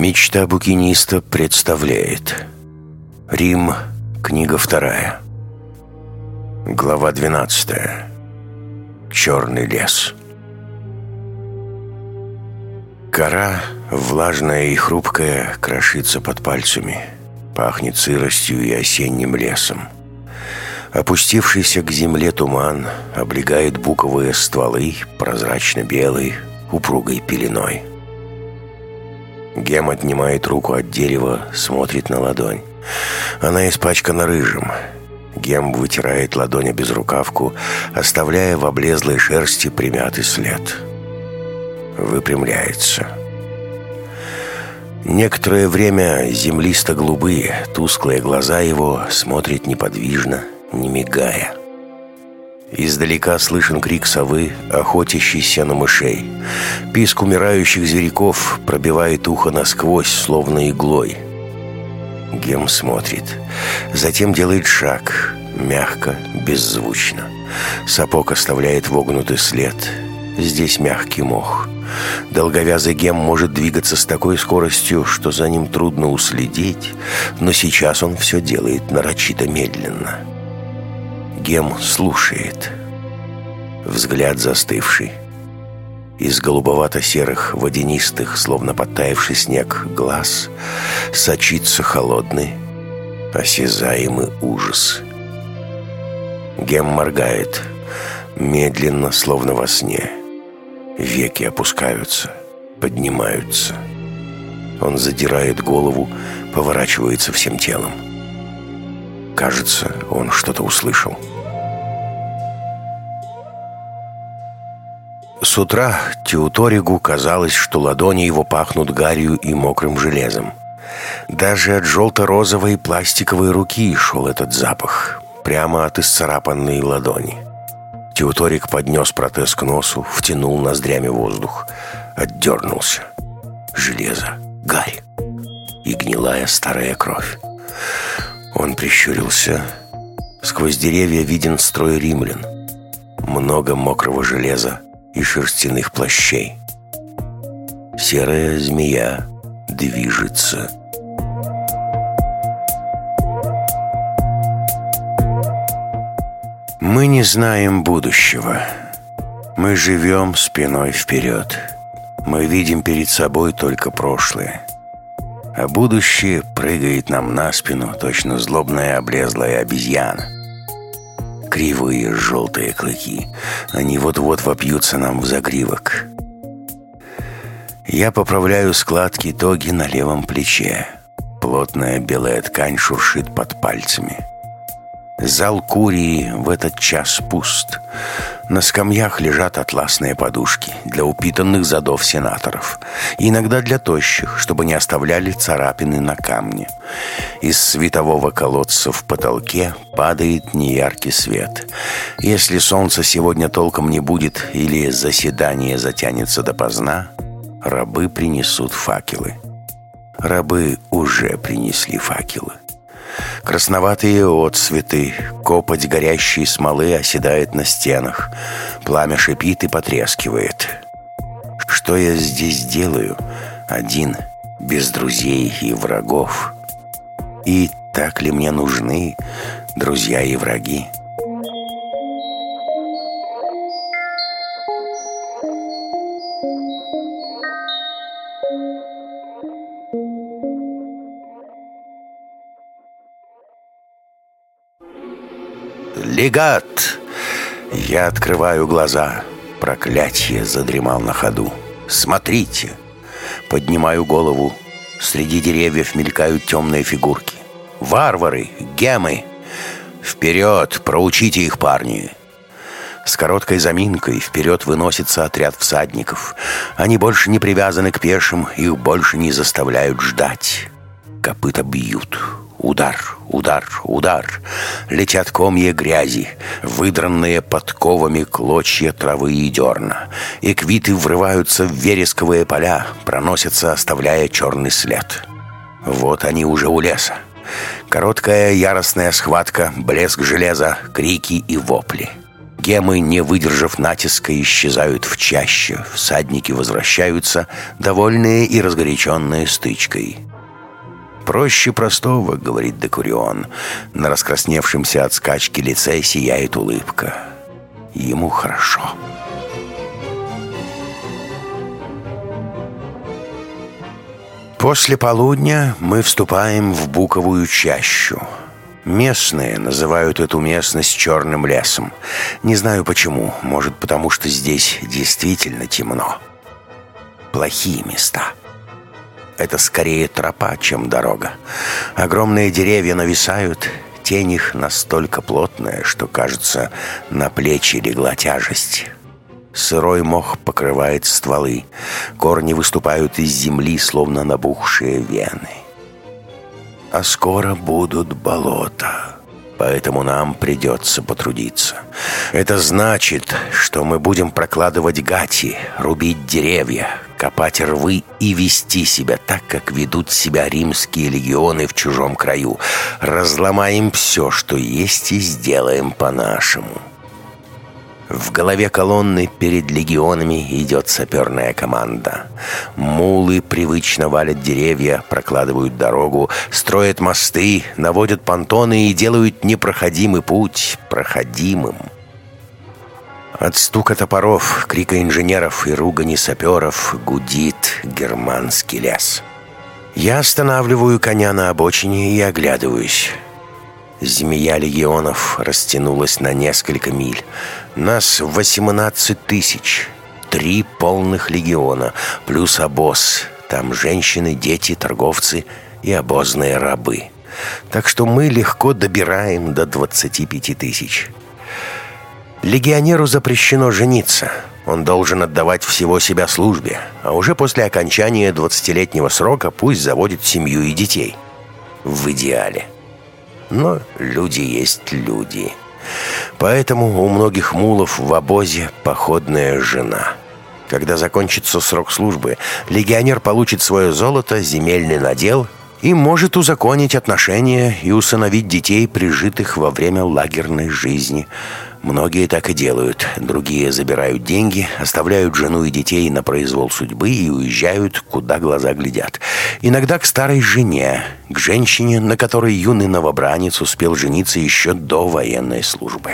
Мечта букиниста представляет. Рим, книга вторая. Глава двенадцатая. Черный лес. Кора, влажная и хрупкая, крошится под пальцами Пахнет сыростью и осенним лесом. Опустившийся к земле туман облегает буковые стволы прозрачно-белой, упругой пеленой. Гем отнимает руку от дерева, смотрит на ладонь. Она испачкана рыжим. Гем вытирает ладонь о безрукавку, оставляя в облезлой шерсти примятый след. Выпрямляется. Некоторое время землисто-голубые, тусклые глаза его смотрят неподвижно, не мигая. Издалека слышен крик совы, охотящейся на мышей. Писк умирающих зверьков пробивает ухо насквозь, словно иглой. Гем смотрит. Затем делает шаг, мягко, беззвучно. Сапог оставляет вогнутый след. Здесь мягкий мох. Долговязый гем может двигаться с такой скоростью, что за ним трудно уследить, но сейчас он все делает нарочито медленно. Гем слушает. Взгляд застывший. Из голубовато-серых, водянистых, словно подтаявший снег, глаз сочится холодный, осязаемый ужас. Гем моргает, медленно, словно во сне. Веки опускаются, поднимаются. Он задирает голову, поворачивается всем телом. Кажется, он что-то услышал. С утра Теуторигу казалось, что ладони его пахнут гарью и мокрым железом. Даже от желто-розовой пластиковой руки шел этот запах, прямо от исцарапанной ладони. Теуторик поднес протез к носу, втянул ноздрями воздух, отдернулся. Железо, гарь и гнилая старая кровь. Он прищурился. Сквозь деревья виден строй римлян. Много мокрого железа и шерстяных плащей. Серая змея движется. Мы не знаем будущего. Мы живем спиной вперед. Мы видим перед собой только прошлое а будущее прыгает нам на спину, точно злобная облезлая обезьяна. Кривые желтые клыки, они вот-вот вопьются нам в загривок. Я поправляю складки тоги на левом плече. Плотная белая ткань шуршит под пальцами. Зал Курии в этот час пуст. На скамьях лежат атласные подушки для упитанных задов сенаторов. иногда для тощих, чтобы не оставляли царапины на камне. Из светового колодца в потолке падает неяркий свет. Если солнца сегодня толком не будет или заседание затянется допоздна, рабы принесут факелы. Рабы уже принесли факелы. Красноватые отцветы, копоть горящей смолы оседает на стенах. Пламя шипит и потрескивает. Что я здесь делаю? Один, без друзей и врагов. И так ли мне нужны друзья и враги? «Легат!» Я открываю глаза. Проклятие задремал на ходу. «Смотрите!» Поднимаю голову. Среди деревьев мелькают темные фигурки. «Варвары! Гемы!» «Вперед! Проучите их, парни!» С короткой заминкой вперед выносится отряд всадников. Они больше не привязаны к пешим, их больше не заставляют ждать. Копыта бьют. Удар, удар, удар. Летят комья грязи, выдранные подковами клочья травы и дерна. И квиты врываются в вересковые поля, проносятся, оставляя черный след. Вот они уже у леса. Короткая яростная схватка, блеск железа, крики и вопли. Гемы, не выдержав натиска, исчезают в чаще. Всадники возвращаются, довольные и разгоряченные стычкой. «Проще простого», — говорит Декурион. На раскрасневшемся от скачки лице сияет улыбка. Ему хорошо. После полудня мы вступаем в буковую чащу. Местные называют эту местность черным лесом. Не знаю почему. Может, потому что здесь действительно темно. Плохие места. Это скорее тропа, чем дорога. Огромные деревья нависают, тень их настолько плотная, что, кажется, на плечи легла тяжесть. Сырой мох покрывает стволы. Корни выступают из земли, словно набухшие вены. А скоро будут болота. Поэтому нам придется потрудиться. Это значит, что мы будем прокладывать гати, рубить деревья, копать рвы и вести себя так, как ведут себя римские легионы в чужом краю. Разломаем все, что есть, и сделаем по-нашему. В голове колонны перед легионами идет саперная команда. Мулы привычно валят деревья, прокладывают дорогу, строят мосты, наводят понтоны и делают непроходимый путь проходимым. От стука топоров, крика инженеров и ругани саперов гудит германский лес. Я останавливаю коня на обочине и оглядываюсь. Змея легионов растянулась на несколько миль. Нас 18 тысяч. Три полных легиона, плюс обоз. Там женщины, дети, торговцы и обозные рабы. Так что мы легко добираем до 25 тысяч. Легионеру запрещено жениться. Он должен отдавать всего себя службе, а уже после окончания 20-летнего срока пусть заводит семью и детей. В идеале. Но люди есть люди. Поэтому у многих мулов в обозе походная жена. Когда закончится срок службы, легионер получит свое золото, земельный надел и может узаконить отношения и усыновить детей, прижитых во время лагерной жизни – Многие так и делают. Другие забирают деньги, оставляют жену и детей на произвол судьбы и уезжают, куда глаза глядят. Иногда к старой жене, к женщине, на которой юный новобранец успел жениться еще до военной службы.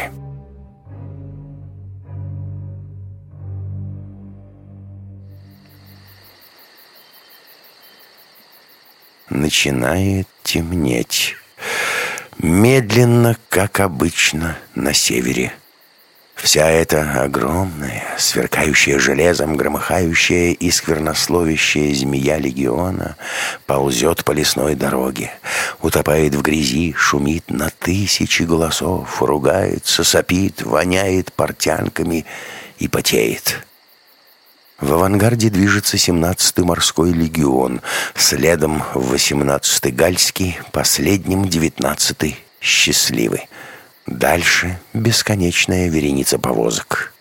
Начинает темнеть. Медленно, как обычно, на севере. Вся эта огромная, сверкающая железом, громыхающая и сквернословящая змея легиона ползет по лесной дороге, утопает в грязи, шумит на тысячи голосов, ругается, сопит, воняет портянками и потеет. В авангарде движется 17-й морской легион, следом 18-й гальский, последним 19-й счастливый. Дальше бесконечная вереница повозок.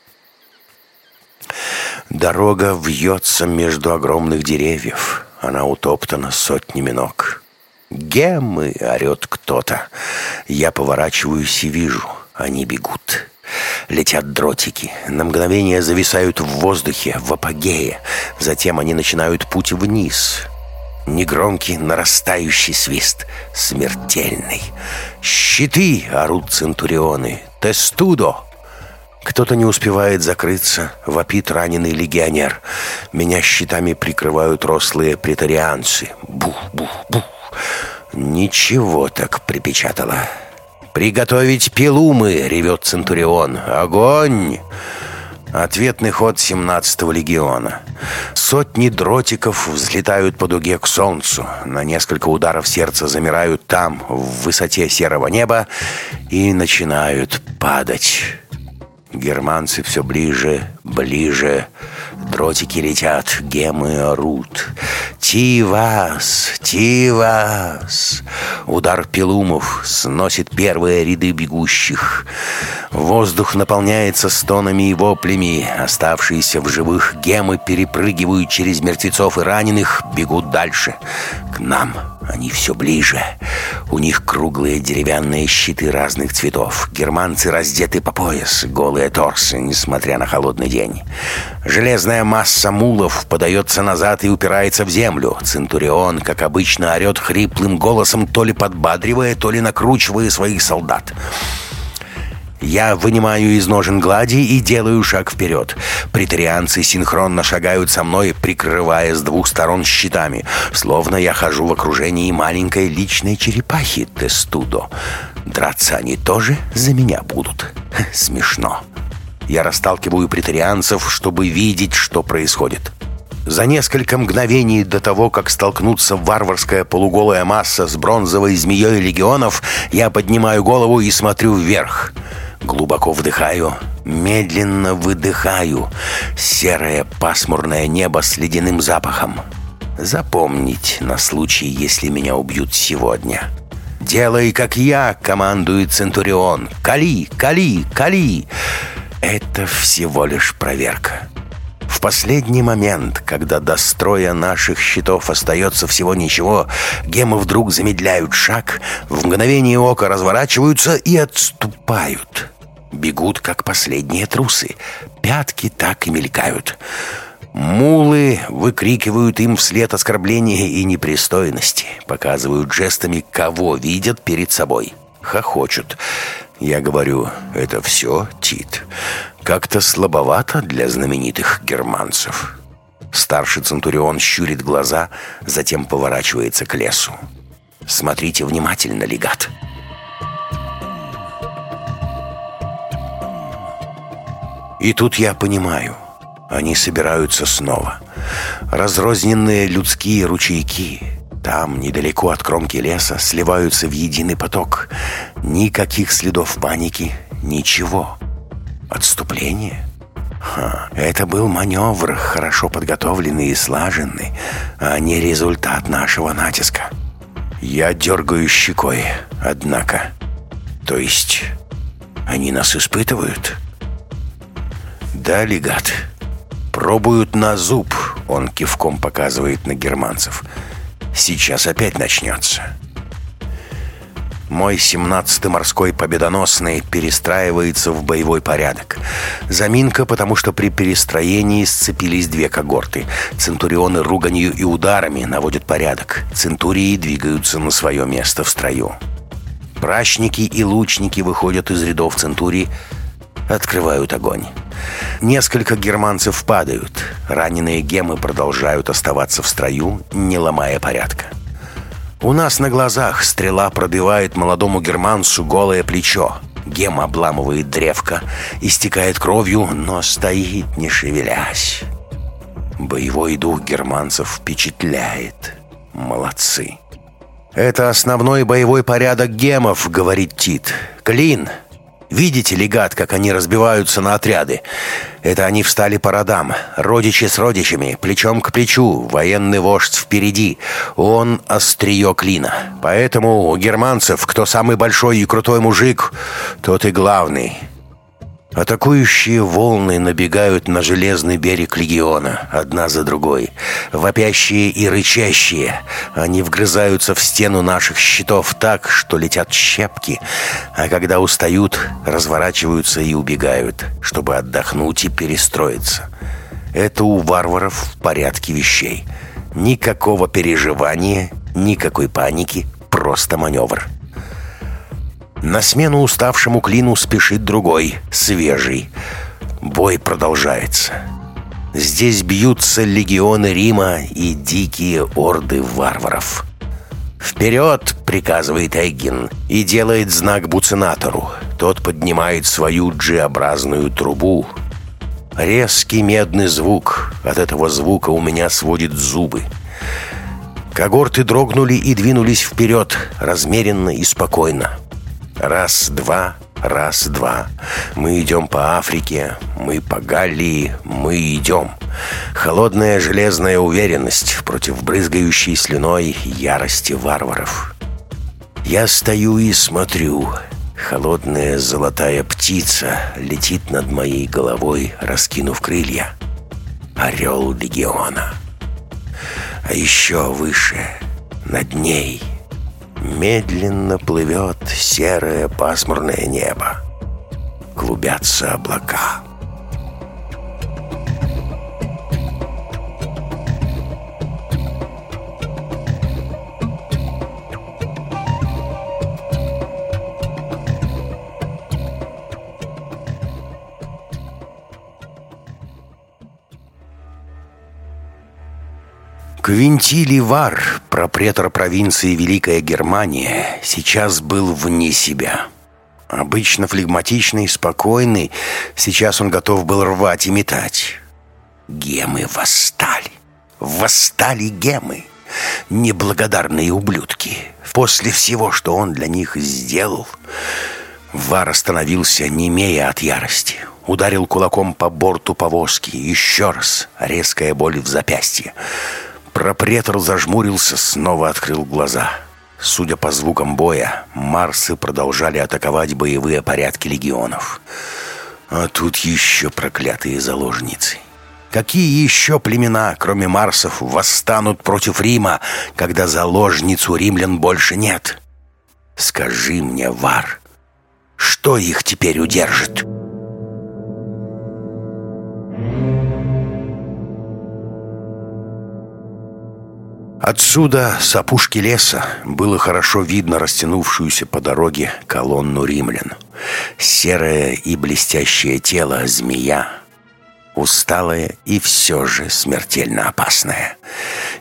Дорога вьется между огромных деревьев. Она утоптана сотнями ног. «Гемы!» — орет кто-то. Я поворачиваюсь и вижу. Они бегут. Летят дротики, на мгновение зависают в воздухе, в апогее. Затем они начинают путь вниз. Негромкий нарастающий свист, смертельный. «Щиты!» — орут центурионы. «Тестудо!» Кто-то не успевает закрыться, вопит раненый легионер. Меня щитами прикрывают рослые претарианцы. Бух-бух-бух. Ничего так припечатало. «Приготовить пилумы!» — ревет Центурион. «Огонь!» Ответный ход 17-го легиона. Сотни дротиков взлетают по дуге к солнцу. На несколько ударов сердца замирают там, в высоте серого неба, и начинают падать. Германцы все ближе, ближе. Дротики летят, гемы орут. «Тивас! Тивас!» Удар пилумов сносит первые ряды бегущих. Воздух наполняется стонами и воплями. Оставшиеся в живых гемы перепрыгивают через мертвецов и раненых, бегут дальше, к нам. Они все ближе. У них круглые деревянные щиты разных цветов. Германцы раздеты по пояс, голые торсы, несмотря на холодный день. Железная масса мулов подается назад и упирается в землю. Центурион, как обычно, орет хриплым голосом, то ли подбадривая, то ли накручивая своих солдат. Я вынимаю из ножен глади и делаю шаг вперед. Притарианцы синхронно шагают со мной, прикрывая с двух сторон щитами, словно я хожу в окружении маленькой личной черепахи Тестудо. Драться они тоже за меня будут. Смешно. Я расталкиваю притарианцев, чтобы видеть, что происходит. За несколько мгновений до того, как столкнуться варварская полуголая масса с бронзовой змеей легионов, я поднимаю голову и смотрю вверх — Глубоко вдыхаю, медленно выдыхаю. Серое пасмурное небо с ледяным запахом. Запомнить на случай, если меня убьют сегодня. «Делай, как я!» — командует Центурион. «Кали! Кали! Кали!» Это всего лишь проверка. В последний момент, когда до строя наших щитов остается всего ничего, гемы вдруг замедляют шаг, в мгновение ока разворачиваются и отступают. Бегут, как последние трусы. Пятки так и мелькают. Мулы выкрикивают им вслед оскорбления и непристойности. Показывают жестами, кого видят перед собой. Хохочут. Я говорю, это все, Тит. Как-то слабовато для знаменитых германцев. Старший Центурион щурит глаза, затем поворачивается к лесу. «Смотрите внимательно, легат!» И тут я понимаю, они собираются снова. Разрозненные людские ручейки, там, недалеко от кромки леса, сливаются в единый поток. Никаких следов паники, ничего. Отступление? Ха, это был маневр, хорошо подготовленный и слаженный, а не результат нашего натиска. Я дергаю щекой, однако. То есть, они нас испытывают?» «Да, легат. Пробуют на зуб», — он кивком показывает на германцев. «Сейчас опять начнется». Мой 17-й морской победоносный перестраивается в боевой порядок. Заминка, потому что при перестроении сцепились две когорты. Центурионы руганью и ударами наводят порядок. Центурии двигаются на свое место в строю. Прачники и лучники выходят из рядов центурии, открывают огонь. Несколько германцев падают. Раненые гемы продолжают оставаться в строю, не ломая порядка. У нас на глазах стрела пробивает молодому германцу голое плечо. Гем обламывает древко, истекает кровью, но стоит, не шевелясь. Боевой дух германцев впечатляет. Молодцы. «Это основной боевой порядок гемов», — говорит Тит. «Клин, Видите, легат, как они разбиваются на отряды? Это они встали по родам, родичи с родичами, плечом к плечу, военный вождь впереди. Он острие клина. Поэтому у германцев, кто самый большой и крутой мужик, тот и главный. Атакующие волны набегают на железный берег легиона, одна за другой. Вопящие и рычащие. Они вгрызаются в стену наших щитов так, что летят щепки, а когда устают, разворачиваются и убегают, чтобы отдохнуть и перестроиться. Это у варваров в порядке вещей. Никакого переживания, никакой паники, просто маневр. На смену уставшему клину спешит другой, свежий. Бой продолжается. Здесь бьются легионы Рима и дикие орды варваров. «Вперед!» — приказывает Эггин и делает знак буцинатору. Тот поднимает свою G-образную трубу. Резкий медный звук. От этого звука у меня сводит зубы. Когорты дрогнули и двинулись вперед, размеренно и спокойно. Раз, два, раз, два. Мы идем по Африке, мы по Галлии, мы идем. Холодная железная уверенность против брызгающей слюной ярости варваров. Я стою и смотрю. Холодная золотая птица летит над моей головой, раскинув крылья. Орел легиона. А еще выше над ней медленно плывет серое пасмурное небо. Клубятся облака. Квинтилий Вар, пропретор провинции Великая Германия, сейчас был вне себя. Обычно флегматичный, спокойный, сейчас он готов был рвать и метать. Гемы восстали. Восстали гемы. Неблагодарные ублюдки. После всего, что он для них сделал, Вар остановился, немея от ярости. Ударил кулаком по борту повозки. Еще раз. Резкая боль в запястье. Пропретор зажмурился, снова открыл глаза. Судя по звукам боя, Марсы продолжали атаковать боевые порядки легионов. А тут еще проклятые заложницы. Какие еще племена, кроме Марсов, восстанут против Рима, когда заложницу римлян больше нет? Скажи мне, Вар, что их теперь удержит?» Отсюда, с опушки леса, было хорошо видно растянувшуюся по дороге колонну римлян. Серое и блестящее тело змея, усталая и все же смертельно опасная.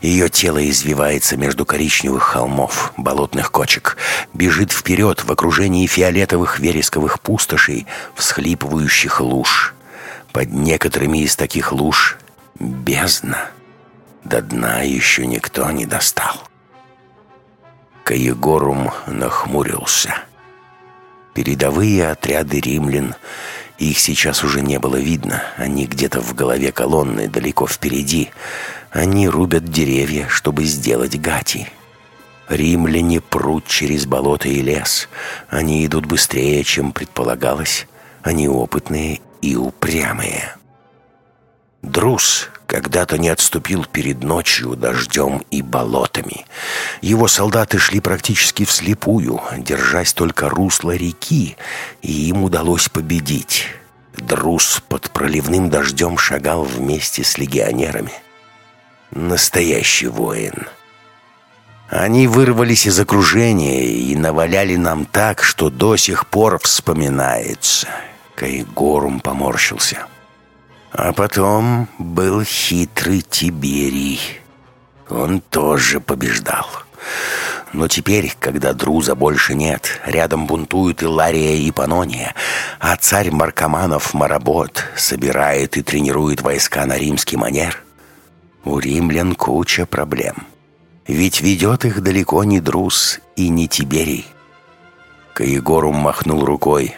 Ее тело извивается между коричневых холмов, болотных кочек, бежит вперед в окружении фиолетовых вересковых пустошей, всхлипывающих луж. Под некоторыми из таких луж бездна — до дна еще никто не достал. Каегорум нахмурился. Передовые отряды римлян, их сейчас уже не было видно, они где-то в голове колонны, далеко впереди. Они рубят деревья, чтобы сделать гати. Римляне прут через болото и лес. Они идут быстрее, чем предполагалось. Они опытные и упрямые. Друз когда-то не отступил перед ночью, дождем и болотами. Его солдаты шли практически вслепую, держась только русла реки, и им удалось победить. Друз под проливным дождем шагал вместе с легионерами. Настоящий воин. Они вырвались из окружения и наваляли нам так, что до сих пор вспоминается. Кайгорум поморщился. — а потом был хитрый Тиберий. Он тоже побеждал. Но теперь, когда Друза больше нет, рядом бунтуют и Лария, и Панония, а царь Маркоманов Маработ собирает и тренирует войска на римский манер, у римлян куча проблем. Ведь ведет их далеко не Друз и не Тиберий. Каегорум махнул рукой.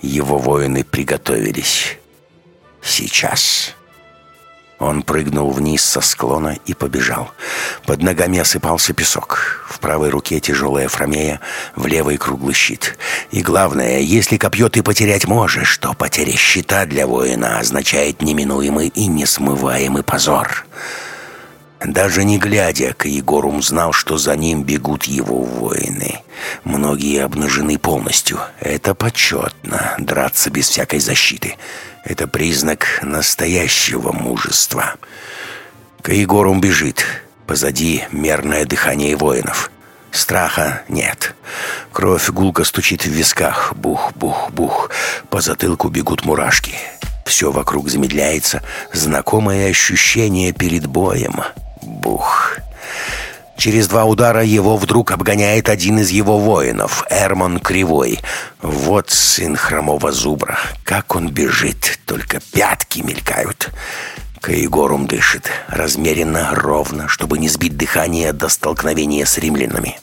Его воины приготовились. Сейчас. Он прыгнул вниз со склона и побежал. Под ногами осыпался песок. В правой руке тяжелая фромея, в левой круглый щит. И главное, если копье ты потерять можешь, то потеря щита для воина означает неминуемый и несмываемый позор. Даже не глядя, Каегорум знал, что за ним бегут его воины. Многие обнажены полностью. Это почетно, драться без всякой защиты. Это признак настоящего мужества. Каегорум бежит. Позади мерное дыхание воинов. Страха нет. Кровь гулко стучит в висках. Бух-бух-бух. По затылку бегут мурашки. Все вокруг замедляется. Знакомое ощущение перед боем. Бух. Через два удара его вдруг обгоняет один из его воинов, Эрмон Кривой. Вот сын хромого зубра. Как он бежит, только пятки мелькают. Каегорум дышит, размеренно, ровно, чтобы не сбить дыхание до столкновения с римлянами.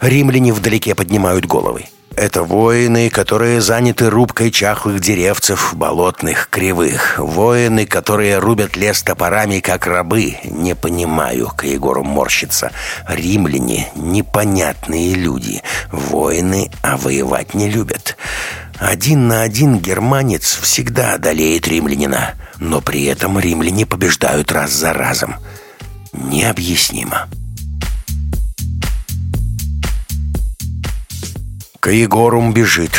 Римляне вдалеке поднимают головы. Это воины, которые заняты рубкой чахлых деревцев, болотных, кривых. Воины, которые рубят лес топорами, как рабы. Не понимаю, к Егору морщится. Римляне — непонятные люди. Воины, а воевать не любят. Один на один германец всегда одолеет римлянина. Но при этом римляне побеждают раз за разом. Необъяснимо. Каегорум бежит.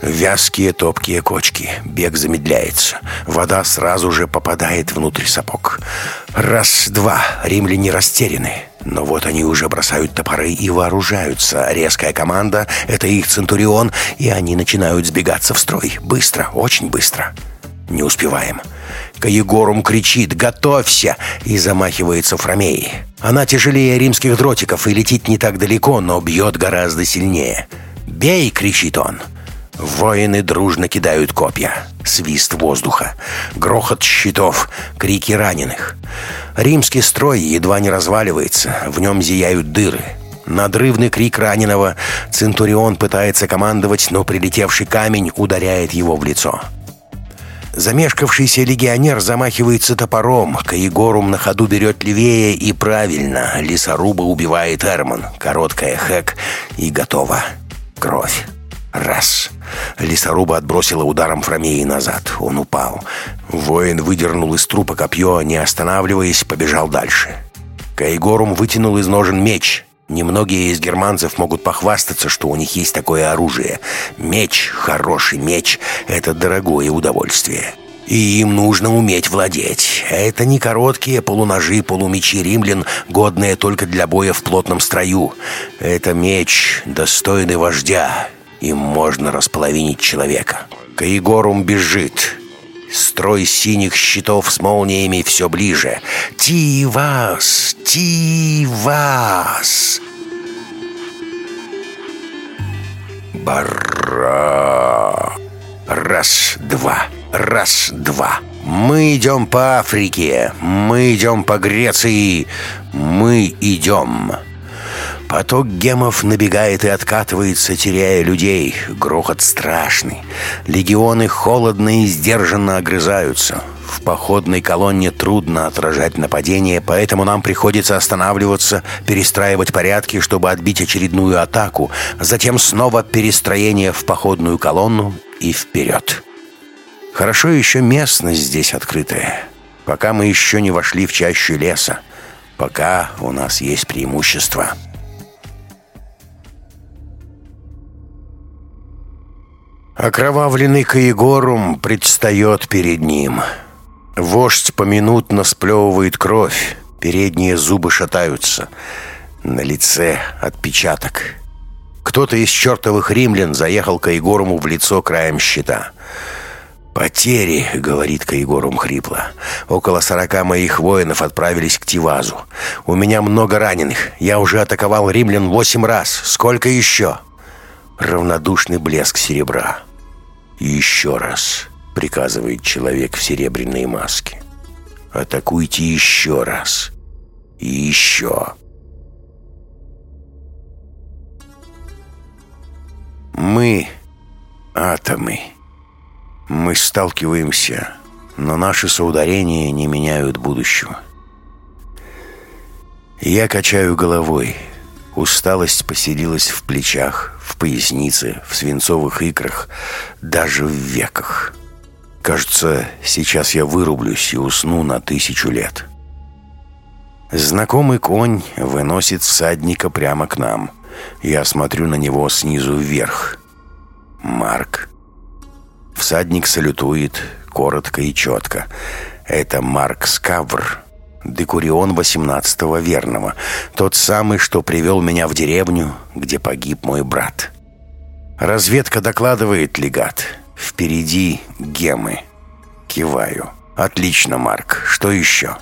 Вязкие топкие кочки. Бег замедляется. Вода сразу же попадает внутрь сапог. Раз-два. Римляне растеряны. Но вот они уже бросают топоры и вооружаются. Резкая команда — это их Центурион, и они начинают сбегаться в строй. Быстро, очень быстро. Не успеваем. Каегорум кричит «Готовься!» и замахивается Фромеи. Она тяжелее римских дротиков и летит не так далеко, но бьет гораздо сильнее. «Бей!» — кричит он. Воины дружно кидают копья. Свист воздуха. Грохот щитов. Крики раненых. Римский строй едва не разваливается. В нем зияют дыры. Надрывный крик раненого. Центурион пытается командовать, но прилетевший камень ударяет его в лицо. Замешкавшийся легионер замахивается топором. Каегорум на ходу берет левее и правильно. Лесоруба убивает Эрман. Короткая хэк и готово. Кровь. Раз. Лесоруба отбросила ударом Фромеи назад. Он упал. Воин выдернул из трупа копье, не останавливаясь, побежал дальше. Кайгорум вытянул из ножен меч. Немногие из германцев могут похвастаться, что у них есть такое оружие. Меч, хороший меч — это дорогое удовольствие. И им нужно уметь владеть. Это не короткие полуножи, полумечи римлян, годные только для боя в плотном строю. Это меч, достойный вождя, им можно располовинить человека. Каегорум бежит. Строй синих щитов с молниями все ближе. Тивас! Тивас! Бара! Раз, два, раз, два. Мы идем по Африке, мы идем по Греции, мы идем. Поток гемов набегает и откатывается, теряя людей. Грохот страшный. Легионы холодно и сдержанно огрызаются. В походной колонне трудно отражать нападение, поэтому нам приходится останавливаться, перестраивать порядки, чтобы отбить очередную атаку, затем снова перестроение в походную колонну и вперед. Хорошо еще местность здесь открытая. Пока мы еще не вошли в чащу леса. Пока у нас есть преимущество. Окровавленный Каегорум предстает перед ним. Вождь поминутно сплевывает кровь, передние зубы шатаются. На лице отпечаток. Кто-то из чертовых римлян заехал Каегоруму в лицо краем щита. «Потери», — говорит Каегорум хрипло. «Около сорока моих воинов отправились к Тивазу. У меня много раненых. Я уже атаковал римлян восемь раз. Сколько еще?» Равнодушный блеск серебра. «Еще раз», — приказывает человек в серебряной маске. «Атакуйте еще раз. И еще». Мы — атомы. Мы сталкиваемся, но наши соударения не меняют будущего. Я качаю головой. Усталость поселилась в плечах, в пояснице, в свинцовых икрах, даже в веках. Кажется, сейчас я вырублюсь и усну на тысячу лет. Знакомый конь выносит всадника прямо к нам. Я смотрю на него снизу вверх. Марк. Всадник салютует коротко и четко. Это Марк Скавр, Декурион XVIII верного, тот самый, что привел меня в деревню, где погиб мой брат. Разведка докладывает, легат. Впереди гемы. Киваю. Отлично, Марк. Что еще?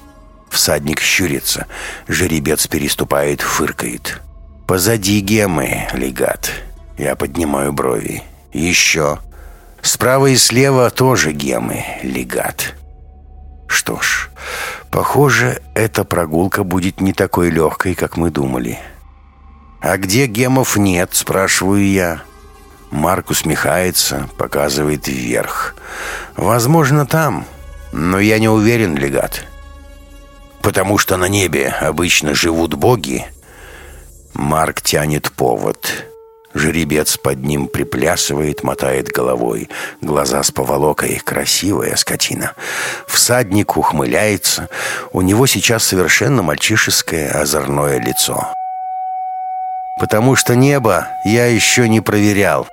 Всадник щурится. Жеребец переступает, фыркает. Позади гемы, легат. Я поднимаю брови. Еще. Справа и слева тоже гемы, легат. Что ж, похоже, эта прогулка будет не такой легкой, как мы думали. «А где гемов нет?» – спрашиваю я. Марк усмехается, показывает вверх. «Возможно, там, но я не уверен, легат. Потому что на небе обычно живут боги». Марк тянет повод. Жеребец под ним приплясывает, мотает головой. Глаза с поволокой. Красивая скотина. Всадник ухмыляется. У него сейчас совершенно мальчишеское озорное лицо. потому что небо я еще не проверял.